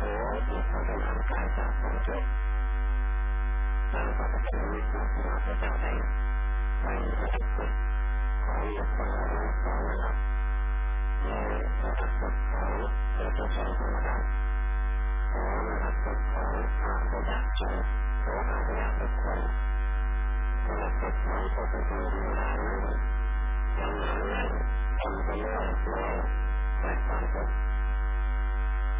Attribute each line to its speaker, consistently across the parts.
Speaker 1: โอ้ที่เขาได้ทำการจากสังเกตตามปกติวิสุทธิ์มาประจำใจไปปฏิบัติของหลักการรู้สอนนะครับในปฏิบัติของเราจะใช้ธรรมดาขอปฏิบัติของอาจจะยากจนหรืออาจจะยากทุกคนปฏิบัติของปกติธรรมดานั้นยังไงทำไปเรื่อยๆแต่ความสุข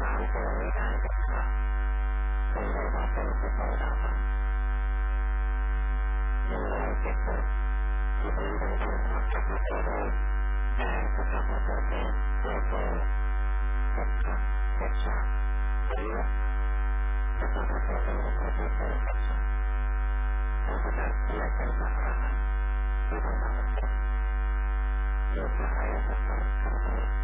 Speaker 1: สามสิ่งนี้ได้นะครับเป็นได้ว่าเป็นกุศลดาวยังไงจะเกิดที่เป็นดังที่พระพุทธเจ้าได้แต่พระพุทธเจ้าได้เกิดสัจจะสัจจะเป็นยุทธพระพุทธเจ้าเป็นพระพุทธเจ้าสัจจะพระพุทธเจ้าเป็นพระอรหันต์ที่เป็นพระพุทธเจ้าเป็นพระอริยสัจจะ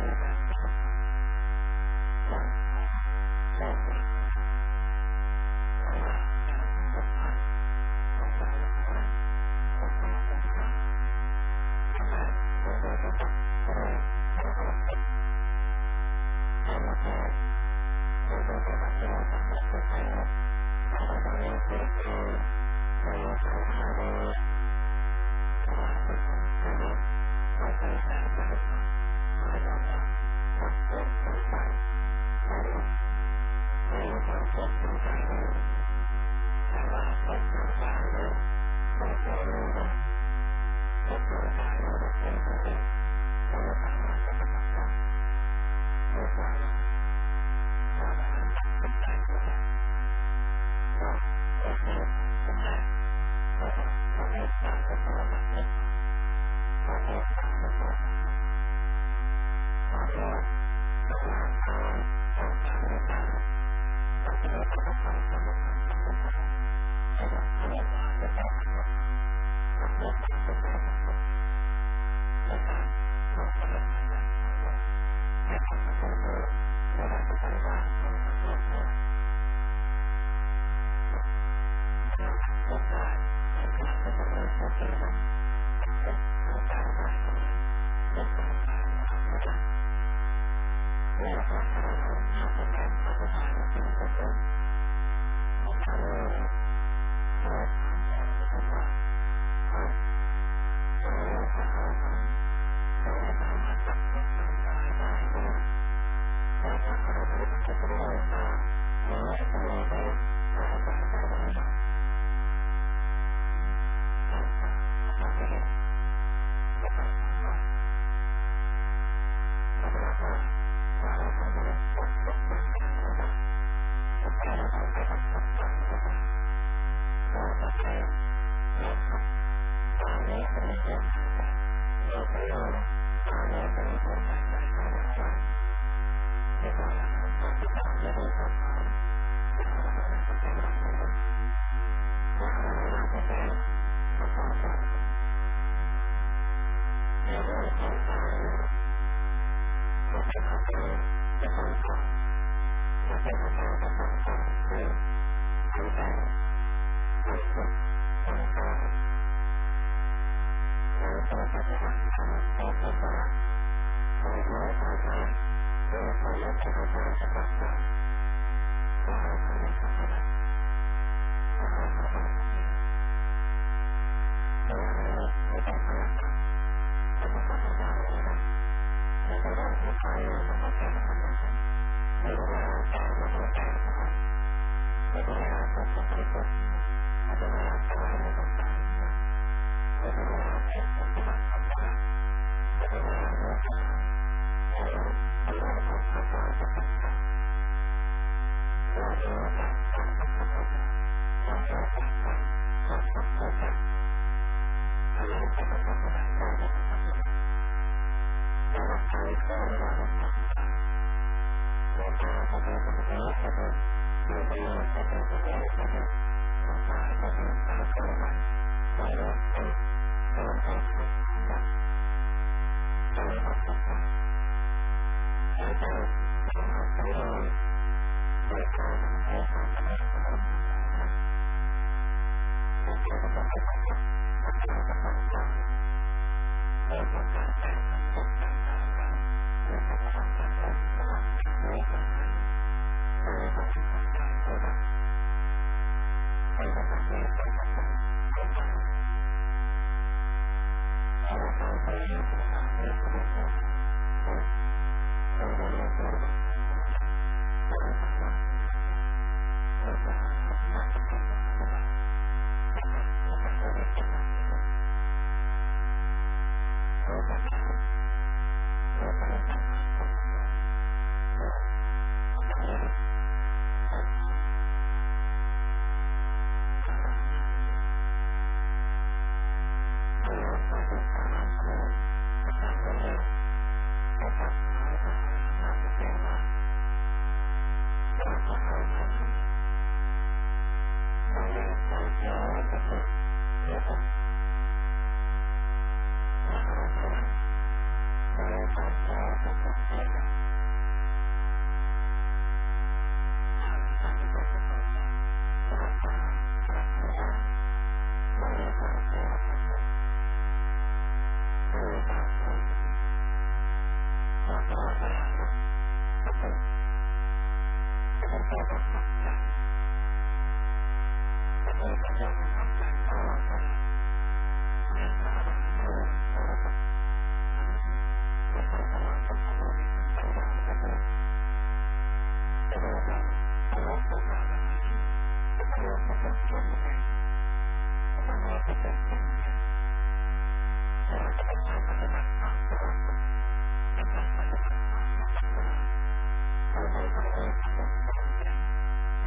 Speaker 1: Thank you.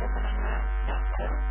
Speaker 1: やった。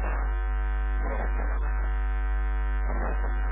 Speaker 1: Thank you.